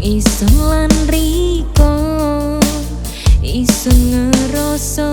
isun lan riko isun ngerasa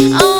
Oh.